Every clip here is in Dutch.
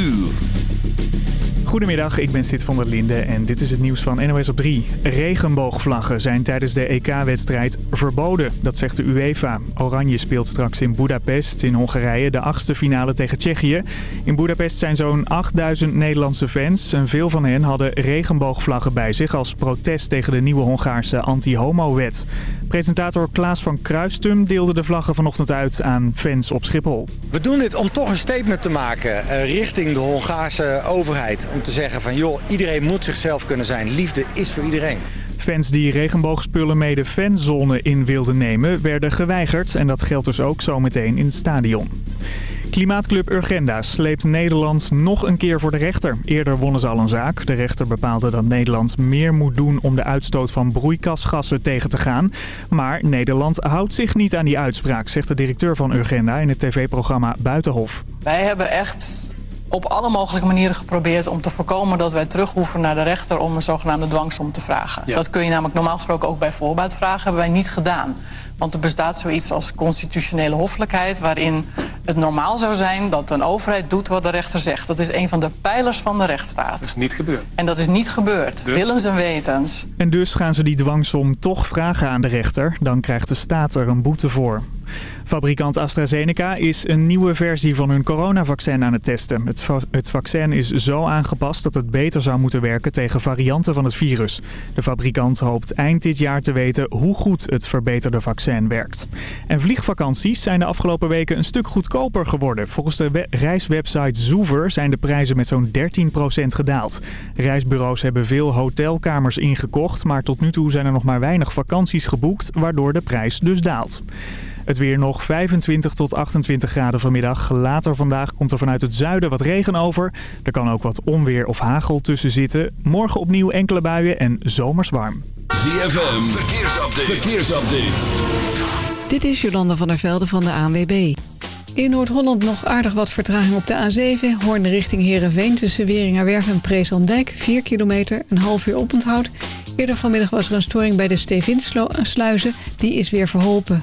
uur. Goedemiddag, ik ben Sid van der Linde en dit is het nieuws van NOS op 3. Regenboogvlaggen zijn tijdens de EK-wedstrijd verboden, dat zegt de UEFA. Oranje speelt straks in Budapest in Hongarije de achtste finale tegen Tsjechië. In Budapest zijn zo'n 8000 Nederlandse fans en veel van hen hadden regenboogvlaggen bij zich als protest tegen de nieuwe Hongaarse anti-homo-wet. Presentator Klaas van Kruistum deelde de vlaggen vanochtend uit aan fans op Schiphol. We doen dit om toch een statement te maken uh, richting de Hongaarse overheid. Om te zeggen van joh, iedereen moet zichzelf kunnen zijn. Liefde is voor iedereen. Fans die regenboogspullen mee de fanzone in wilden nemen werden geweigerd. En dat geldt dus ook zometeen in het stadion. Klimaatclub Urgenda sleept Nederland nog een keer voor de rechter. Eerder wonnen ze al een zaak. De rechter bepaalde dat Nederland meer moet doen om de uitstoot van broeikasgassen tegen te gaan. Maar Nederland houdt zich niet aan die uitspraak, zegt de directeur van Urgenda in het tv-programma Buitenhof. Wij hebben echt op alle mogelijke manieren geprobeerd om te voorkomen dat wij terug hoeven naar de rechter om een zogenaamde dwangsom te vragen. Dat kun je namelijk normaal gesproken ook bij voorbuitvragen, hebben wij niet gedaan. Want er bestaat zoiets als constitutionele hoffelijkheid... waarin het normaal zou zijn dat een overheid doet wat de rechter zegt. Dat is een van de pijlers van de rechtsstaat. Dat is niet gebeurd. En dat is niet gebeurd. Dus? Willens en wetens. En dus gaan ze die dwangsom toch vragen aan de rechter. Dan krijgt de staat er een boete voor. Fabrikant AstraZeneca is een nieuwe versie van hun coronavaccin aan het testen. Het, het, vaccin is zo aangepast dat het beter zou moeten werken tegen varianten van het virus. De fabrikant hoopt eind dit jaar te weten hoe goed het verbeterde vaccin werkt. En vliegvakanties zijn de afgelopen weken een stuk goedkoper geworden. Volgens de reiswebsite Zoever zijn de prijzen met zo'n 13% gedaald. Reisbureaus hebben veel hotelkamers ingekocht, maar tot nu toe zijn er nog maar weinig vakanties geboekt, waardoor de prijs dus daalt. Het weer nog 25 tot 28 graden vanmiddag. Later vandaag komt er vanuit het zuiden wat regen over. Er kan ook wat onweer of hagel tussen zitten. Morgen opnieuw enkele buien en zomers warm. ZFM, verkeersupdate. verkeersupdate. Dit is Jolanda van der Velde van de ANWB. In Noord-Holland nog aardig wat vertraging op de A7. Hoorn richting Heerenveen tussen Weringerwerf en Preeslandijk. 4 kilometer, een half uur oponthoud. Eerder vanmiddag was er een storing bij de Stevinsluizen. Die is weer verholpen.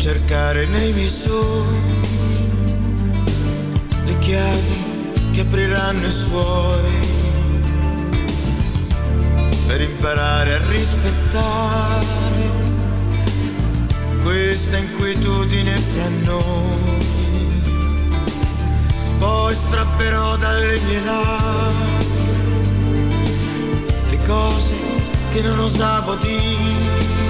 cercare nei miei sogni le chiavi che apriranno i suoi per imparare a rispettare questa inquietudine fra noi. Poi strapperò dalle mie labbra le cose che non osavo dire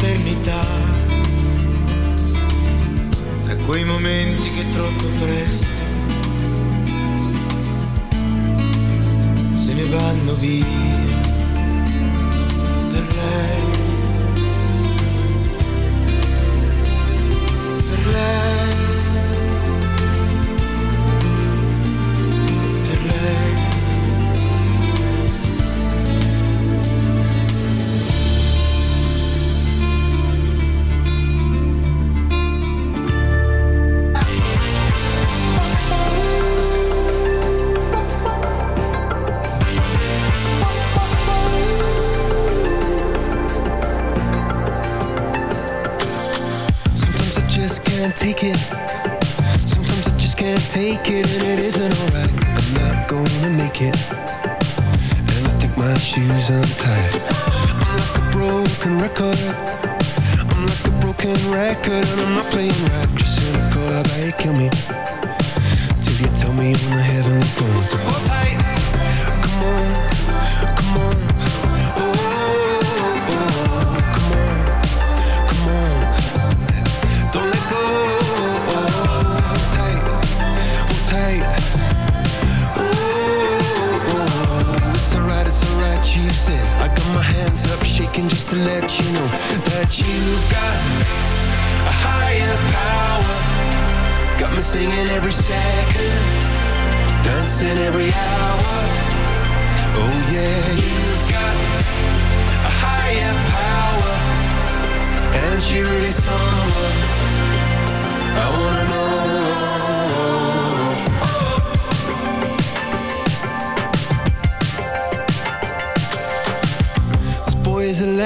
l'eternità, da quei momenti che troppo presto se ne vanno via.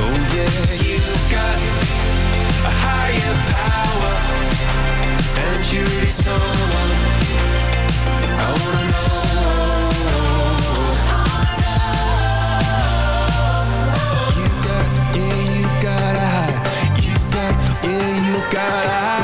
Oh yeah, you got a higher power, and you're someone I wanna know. You got, yeah, you got a high. You got, yeah, you got a high.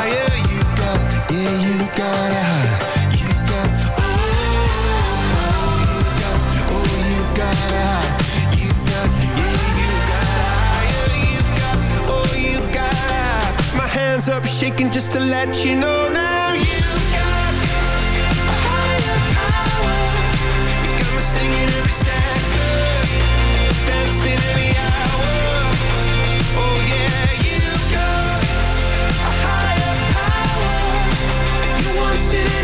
hands up shaking just to let you know now you got a higher power. You got me singing every second, dancing every hour. Oh yeah, you got a higher power. You want it.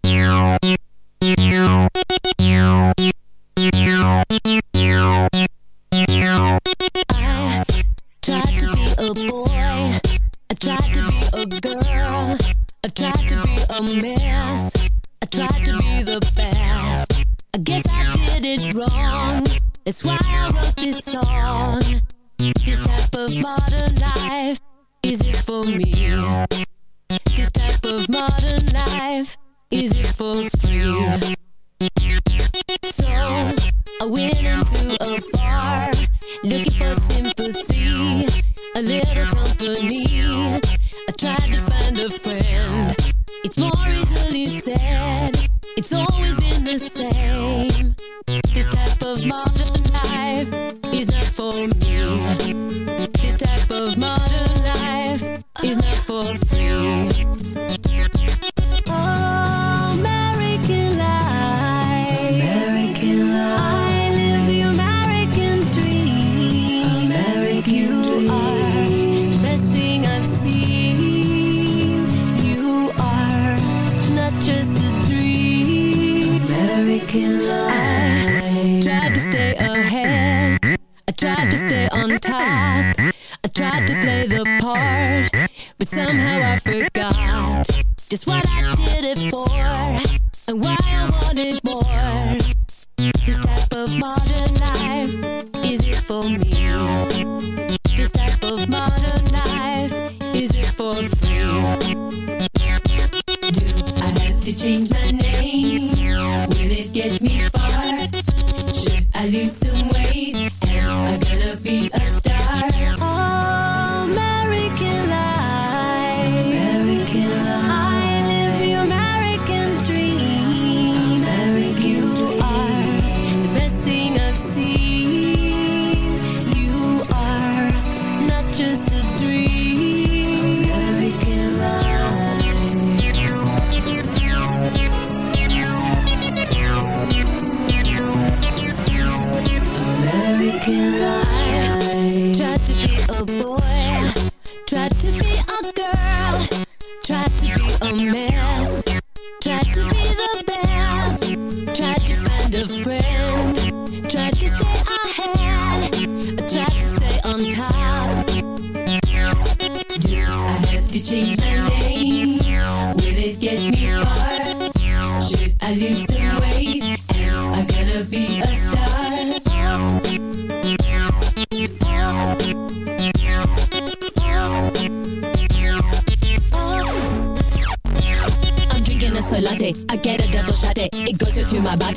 Name? It get me far? Should I lose some weight? Am I gonna be a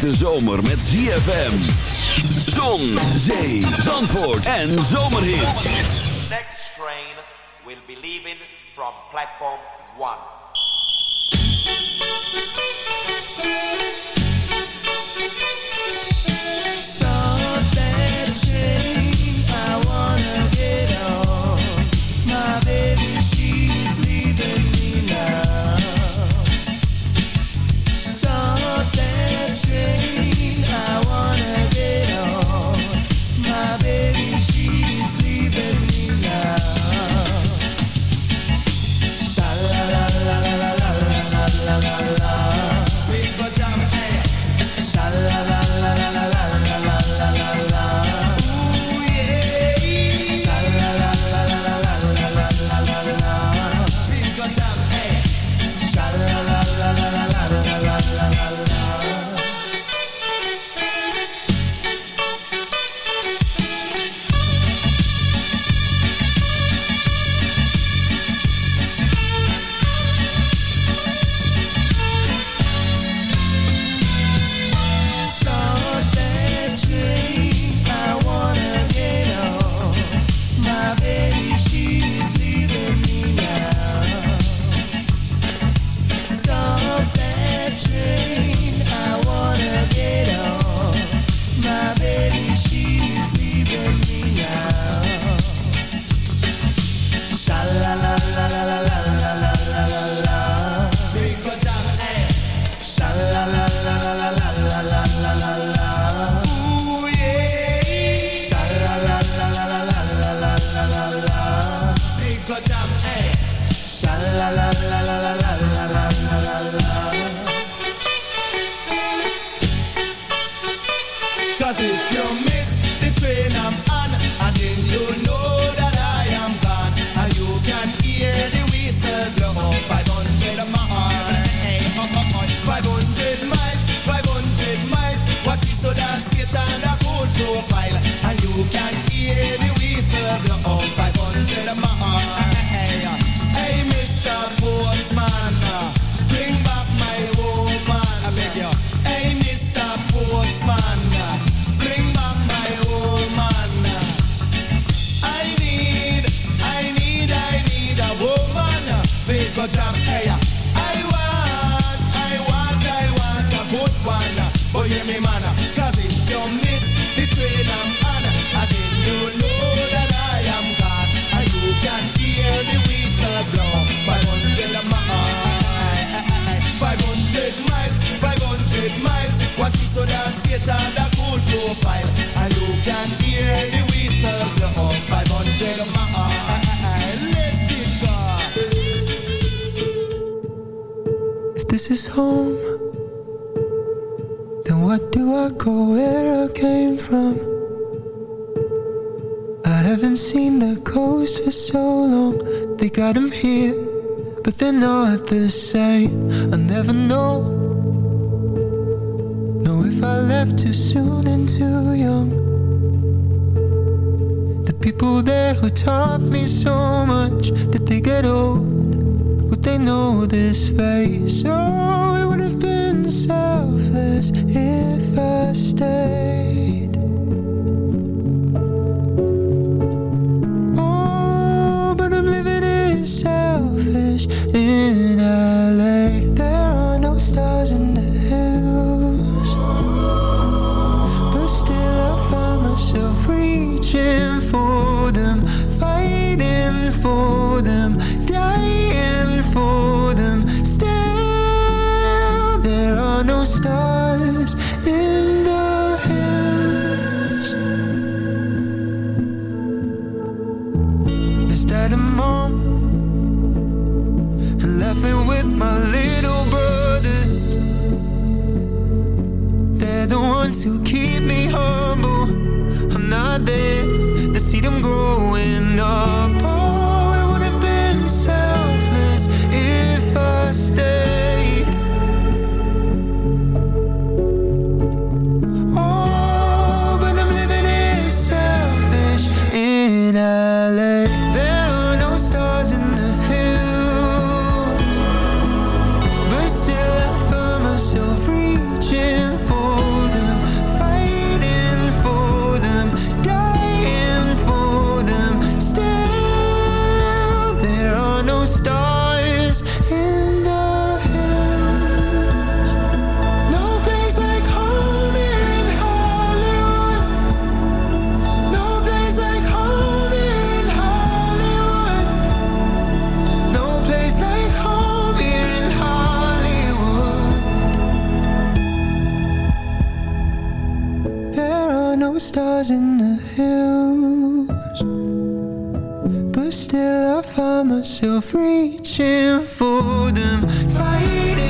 De zomer met ZFM. Zon, zee, zandvoort en zomerhit. Next train will be leaving from platform 1. this face. Oh. There are no stars in the hills But still I find myself reaching for them. Fighting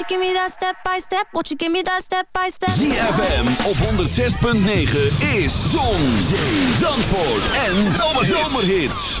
you give me that step by step? Won't you give me that step by step? ZFM op 106.9 is Zon, Zee, Zandvoort en Zomerhits. Zomerhits.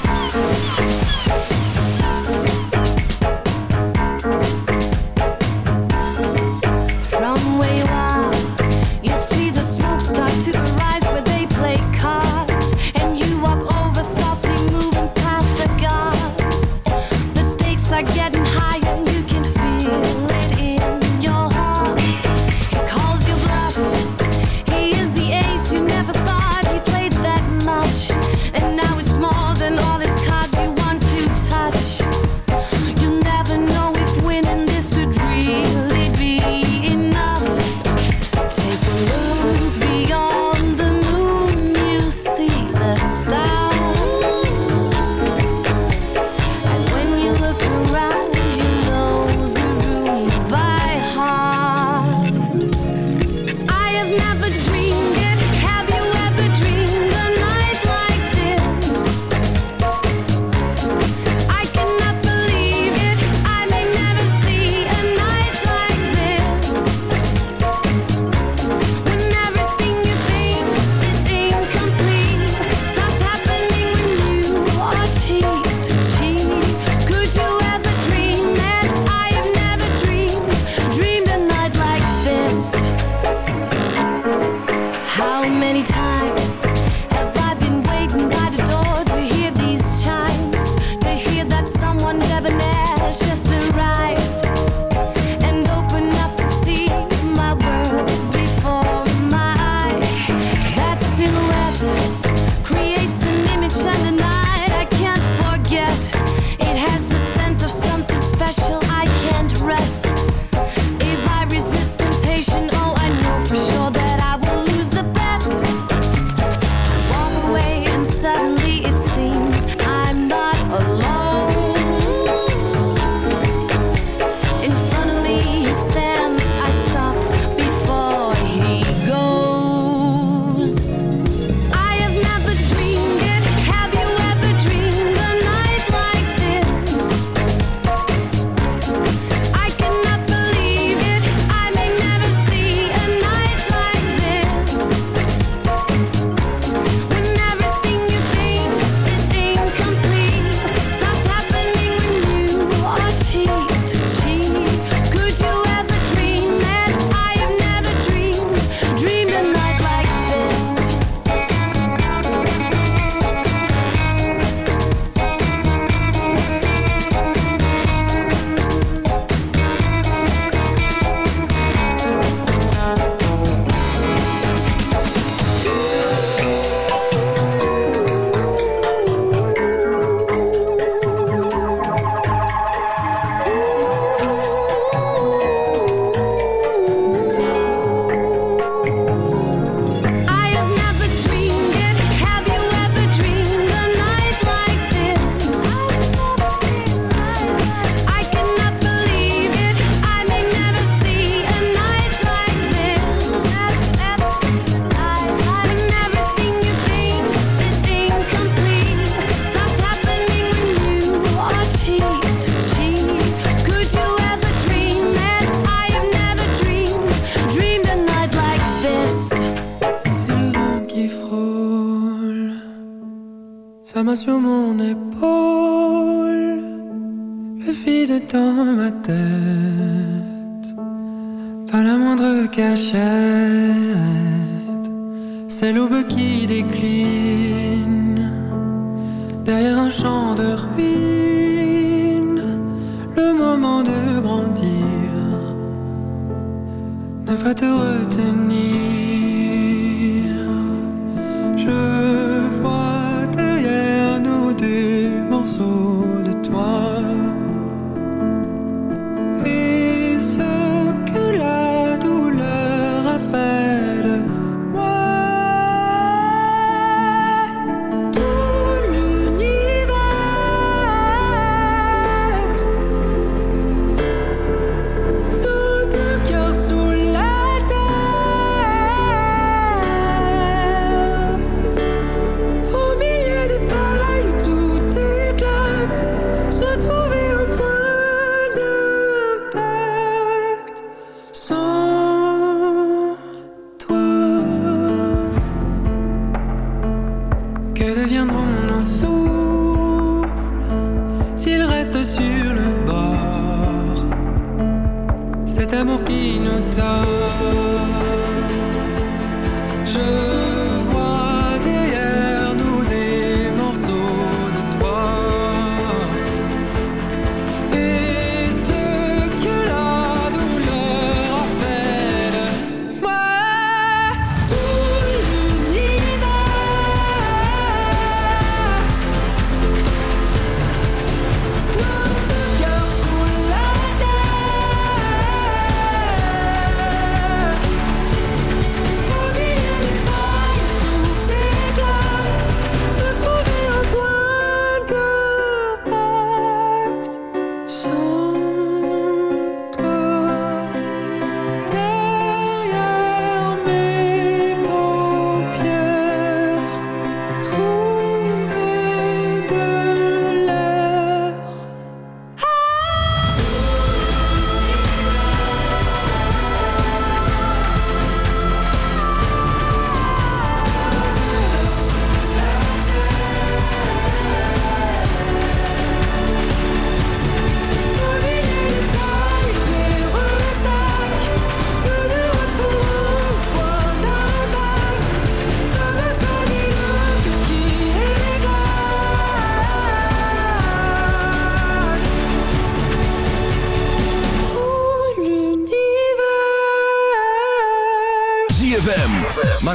Ne va te retenir.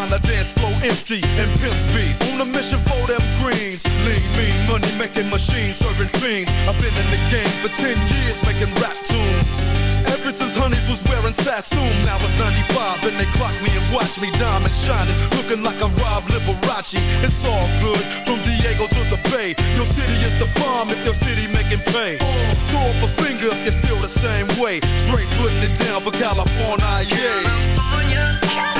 Find a dance floor empty and pimp speed. On a mission for them greens. Lean, mean, money making machines serving fiends. I've been in the game for 10 years making rap tunes. Ever since Honeys was wearing Sassoon, now it's 95 and they clock me and watch me diamond shining, looking like a Rob Liberace. It's all good from Diego to the Bay. Your city is the bomb if your city making pay. Throw up a finger if you feel the same way. Straight putting it down for California, yeah. West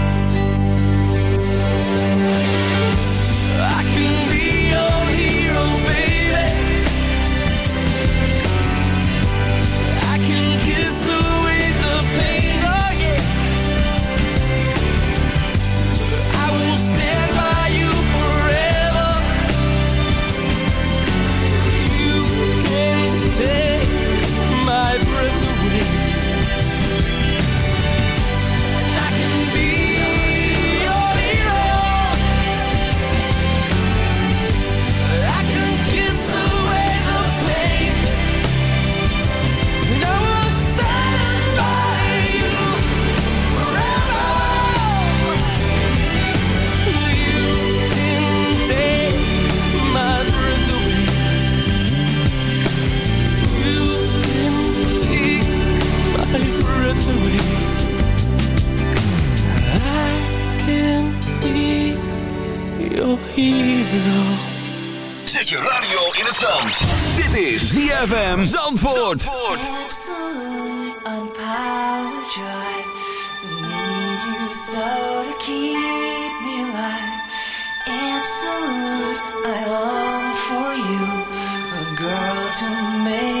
hero. Zet je radio in het zand. Dit is ZFM Zandvoort. Zandvoort. Absolute drive. Need you so to keep me alive. Absolute, I long for you. A girl to make.